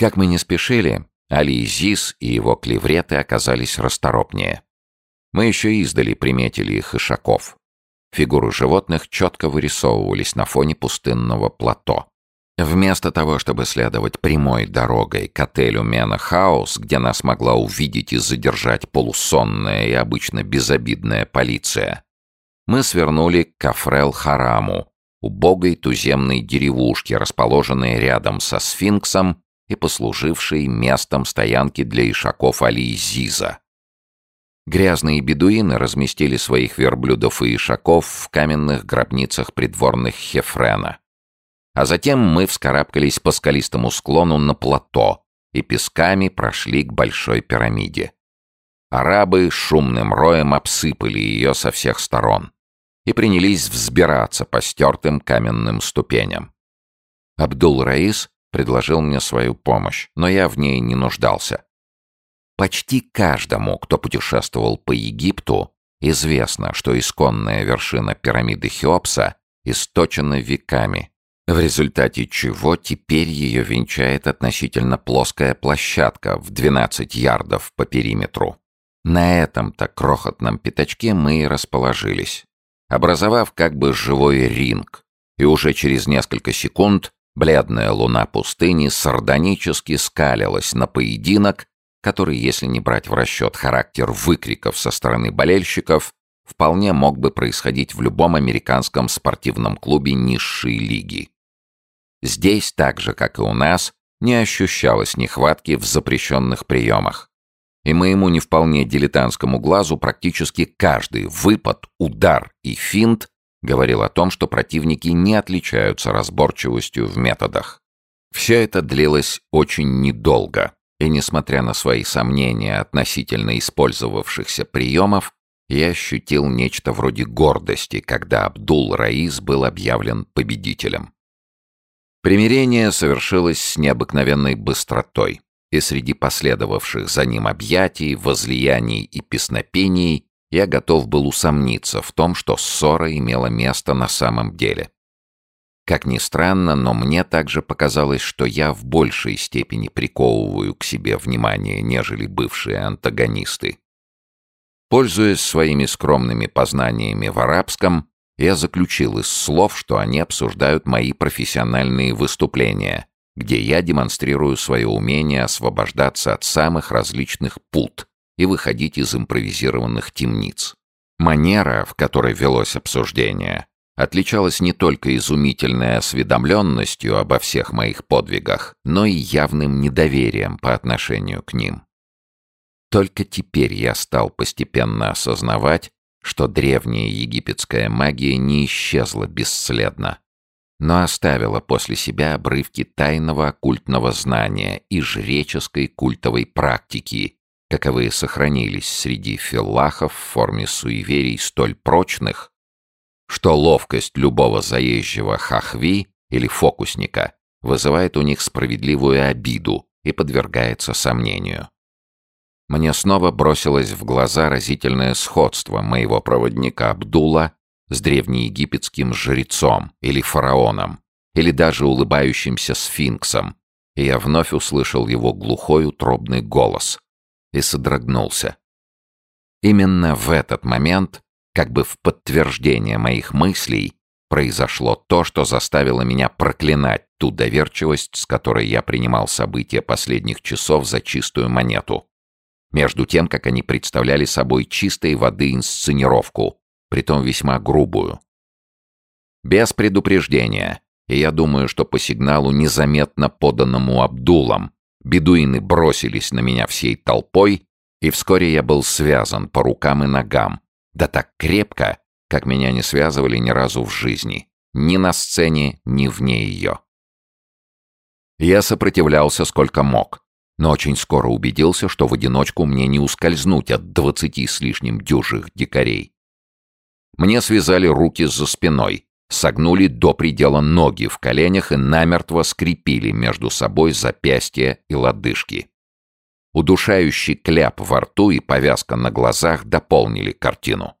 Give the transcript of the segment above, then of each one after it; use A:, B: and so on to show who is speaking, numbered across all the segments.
A: Как мы не спешили, Али Зис и его клевреты оказались расторопнее. Мы еще издали приметили их ишаков. Фигуры животных четко вырисовывались на фоне пустынного плато. Вместо того, чтобы следовать прямой дорогой к отелю Мена Хаус, где нас могла увидеть и задержать полусонная и обычно безобидная полиция, мы свернули к Кафрел-Хараму, убогой туземной деревушке, расположенной рядом со сфинксом и послужившей местом стоянки для ишаков Али-Зиза. Грязные бедуины разместили своих верблюдов и ишаков в каменных гробницах придворных Хефрена. А затем мы вскарабкались по скалистому склону на плато и песками прошли к Большой пирамиде. Арабы шумным роем обсыпали ее со всех сторон и принялись взбираться по стертым каменным ступеням. Абдул-Раис предложил мне свою помощь, но я в ней не нуждался. Почти каждому, кто путешествовал по Египту, известно, что исконная вершина пирамиды Хеопса источена веками, в результате чего теперь ее венчает относительно плоская площадка в 12 ярдов по периметру. На этом-то крохотном пятачке мы и расположились, образовав как бы живой ринг, и уже через несколько секунд бледная луна пустыни сардонически скалилась на поединок, который, если не брать в расчет характер выкриков со стороны болельщиков, вполне мог бы происходить в любом американском спортивном клубе низшей лиги. Здесь, так же, как и у нас, не ощущалось нехватки в запрещенных приемах. И моему не вполне дилетантскому глазу практически каждый выпад, удар и финт говорил о том, что противники не отличаются разборчивостью в методах. Все это длилось очень недолго, и, несмотря на свои сомнения относительно использовавшихся приемов, я ощутил нечто вроде гордости, когда Абдул-Раис был объявлен победителем. Примирение совершилось с необыкновенной быстротой, и среди последовавших за ним объятий, возлияний и песнопений я готов был усомниться в том, что ссора имела место на самом деле. Как ни странно, но мне также показалось, что я в большей степени приковываю к себе внимание, нежели бывшие антагонисты. Пользуясь своими скромными познаниями в арабском, я заключил из слов, что они обсуждают мои профессиональные выступления, где я демонстрирую свое умение освобождаться от самых различных пут и выходить из импровизированных темниц. Манера, в которой велось обсуждение, отличалась не только изумительной осведомленностью обо всех моих подвигах, но и явным недоверием по отношению к ним. Только теперь я стал постепенно осознавать, что древняя египетская магия не исчезла бесследно, но оставила после себя обрывки тайного оккультного знания и жреческой культовой практики, каковые сохранились среди филлахов в форме суеверий столь прочных, что ловкость любого заезжего хахви или фокусника вызывает у них справедливую обиду и подвергается сомнению. Мне снова бросилось в глаза разительное сходство моего проводника Абдула с древнеегипетским жрецом или фараоном, или даже улыбающимся сфинксом, и я вновь услышал его глухой утробный голос и содрогнулся. Именно в этот момент, как бы в подтверждение моих мыслей, произошло то, что заставило меня проклинать ту доверчивость, с которой я принимал события последних часов за чистую монету между тем, как они представляли собой чистой воды инсценировку, притом весьма грубую. Без предупреждения, и я думаю, что по сигналу, незаметно поданному Абдулом, бедуины бросились на меня всей толпой, и вскоре я был связан по рукам и ногам, да так крепко, как меня не связывали ни разу в жизни, ни на сцене, ни вне ее. Я сопротивлялся сколько мог, но очень скоро убедился, что в одиночку мне не ускользнуть от двадцати с лишним дюжих дикарей. Мне связали руки за спиной, согнули до предела ноги в коленях и намертво скрепили между собой запястья и лодыжки. Удушающий кляп во рту и повязка на глазах дополнили картину.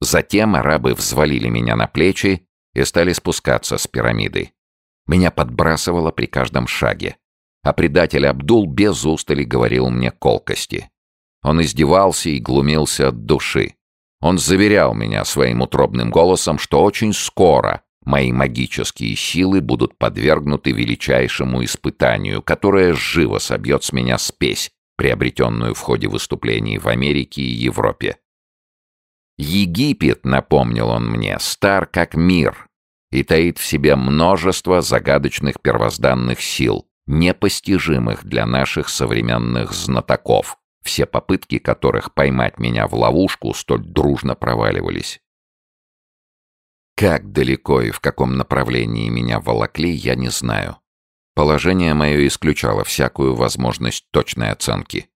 A: Затем арабы взвалили меня на плечи и стали спускаться с пирамиды. Меня подбрасывало при каждом шаге. а предатель Абдул без устали говорил мне колкости. Он издевался и глумился от души. Он заверял меня своим утробным голосом, что очень скоро мои магические силы будут подвергнуты величайшему испытанию, которое живо собьет с меня спесь, приобретенную в ходе выступлений в Америке и Европе. Египет, напомнил он мне, стар как мир и таит в себе множество загадочных первозданных сил, непостижимых для наших современных знатоков, все попытки которых поймать меня в ловушку столь дружно проваливались. Как далеко и в каком направлении меня волокли, я не знаю. Положение мое исключало всякую возможность точной оценки.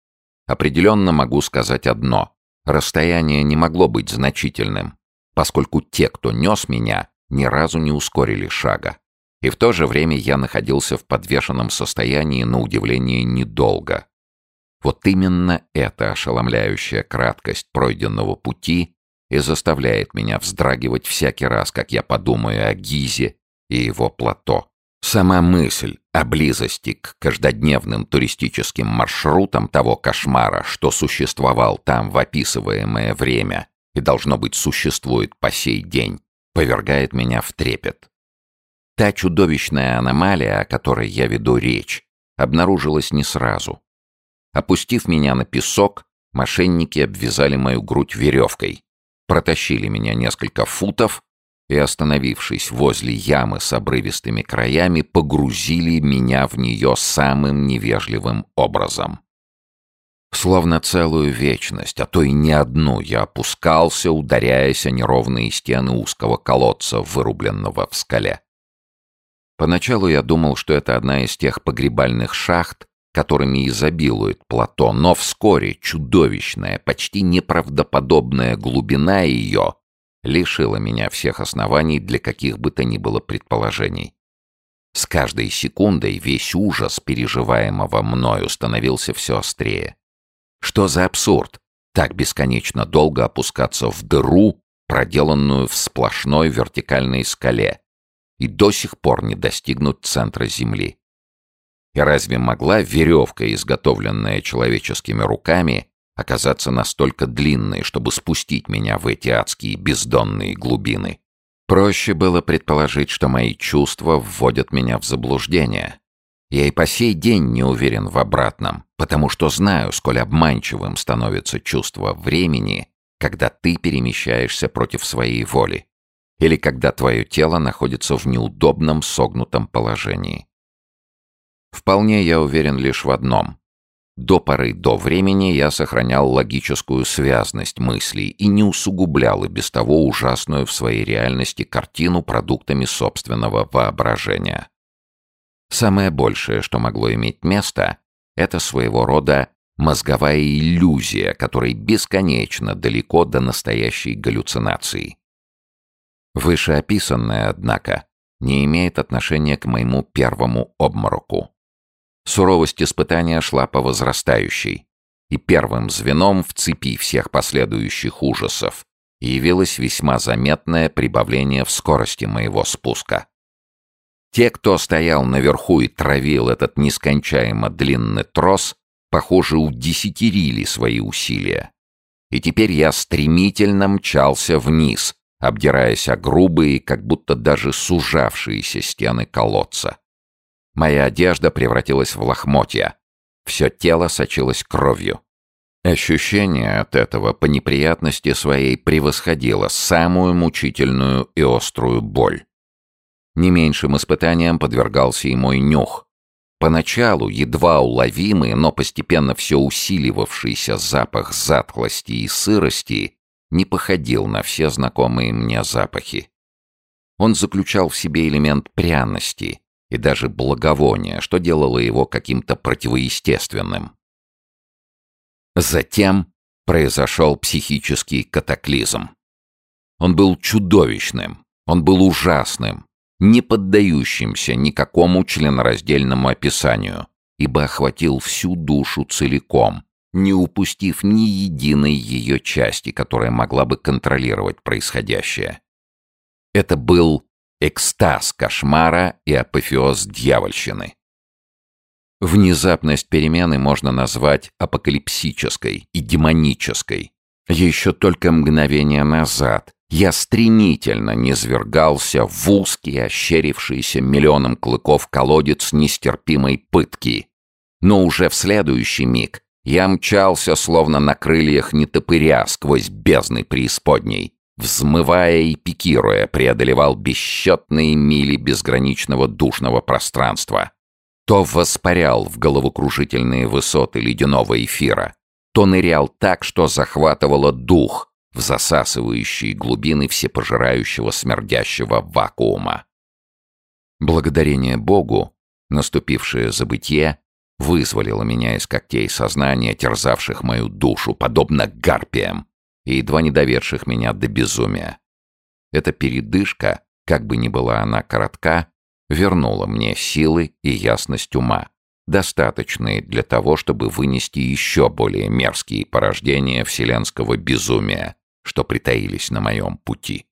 A: Определенно могу сказать одно. Расстояние не могло быть значительным, поскольку те, кто нес меня, ни разу не ускорили шага. И в то же время я находился в подвешенном состоянии на удивление недолго. Вот именно эта ошеломляющая краткость пройденного пути и заставляет меня вздрагивать всякий раз, как я думаю о Гизе и его плато. Сама мысль о близости к каждодневным туристическим маршрутам того кошмара, что существовал там в описываемое время и, должно быть, существует по сей день, повергает меня в трепет. Та чудовищная аномалия, о которой я веду речь, обнаружилась не сразу. Опустив меня на песок, мошенники обвязали мою грудь веревкой, протащили меня несколько футов и, остановившись возле ямы с обрывистыми краями, погрузили меня в нее самым невежливым образом. Словно целую вечность, а то и не одну, я опускался, ударяясь о неровные стены узкого колодца, вырубленного в скале. Поначалу я думал, что это одна из тех погребальных шахт, которыми изобилует плато, но вскоре чудовищная, почти неправдоподобная глубина ее лишила меня всех оснований для каких бы то ни было предположений. С каждой секундой весь ужас переживаемого мною становился все острее. Что за абсурд? Так бесконечно долго опускаться в дыру, проделанную в сплошной вертикальной скале, и до сих пор не достигнуть центра Земли. И разве могла веревка, изготовленная человеческими руками, оказаться настолько длинной, чтобы спустить меня в эти адские бездонные глубины. Проще было предположить, что мои чувства вводят меня в заблуждение. Я и по сей день не уверен в обратном, потому что знаю, сколь обманчивым становится чувство времени, когда ты перемещаешься против своей воли, или когда твое тело находится в неудобном согнутом положении. Вполне я уверен лишь в одном. До поры до времени я сохранял логическую связность мыслей и не усугублял и без того ужасную в своей реальности картину продуктами собственного воображения. Самое большее, что могло иметь место, это своего рода мозговая иллюзия, которая бесконечно далеко до настоящей галлюцинации. Вышеописанное, однако, не имеет отношения к моему первому обмороку. Суровость испытания шла по возрастающей, и первым звеном в цепи всех последующих ужасов явилось весьма заметное прибавление в скорости моего спуска. Те, кто стоял наверху и травил этот нескончаемо длинный трос, похоже, удесятерили свои усилия. И теперь я стремительно мчался вниз, обдираясь о грубые, как будто даже сужавшиеся стены колодца. Моя одежда превратилась в лохмотья. Все тело сочилось кровью. Ощущение от этого по неприятности своей превосходило самую мучительную и острую боль. Не меньшим испытанием подвергался и мой нюх. Поначалу едва уловимый, но постепенно все усиливавшийся запах затхлости и сырости не походил на все знакомые мне запахи. Он заключал в себе элемент пряности, и даже благовония, что делало его каким-то противоестественным. Затем произошел психический катаклизм. Он был чудовищным, он был ужасным, не поддающимся никакому членораздельному описанию, ибо охватил всю душу целиком, не упустив ни единой ее части, которая могла бы контролировать происходящее. Это был экстаз кошмара и апофеоз дьявольщины. Внезапность перемены можно назвать апокалипсической и демонической. Еще только мгновение назад я стремительно низвергался в узкий, ощерившийся миллионом клыков колодец нестерпимой пытки. Но уже в следующий миг я мчался, словно на крыльях нетопыря, сквозь бездны преисподней. Взмывая и пикируя, преодолевал бесчетные мили безграничного душного пространства. То воспарял в головокружительные высоты ледяного эфира, то нырял так, что захватывало дух в засасывающие глубины всепожирающего смердящего вакуума. Благодарение Богу, наступившее забытье вызволило меня из когтей сознания, терзавших мою душу, подобно гарпиям, и едва не доверших меня до безумия. Эта передышка, как бы ни была она коротка, вернула мне силы и ясность ума, достаточные для того, чтобы вынести еще более мерзкие порождения вселенского безумия, что притаились на моем пути.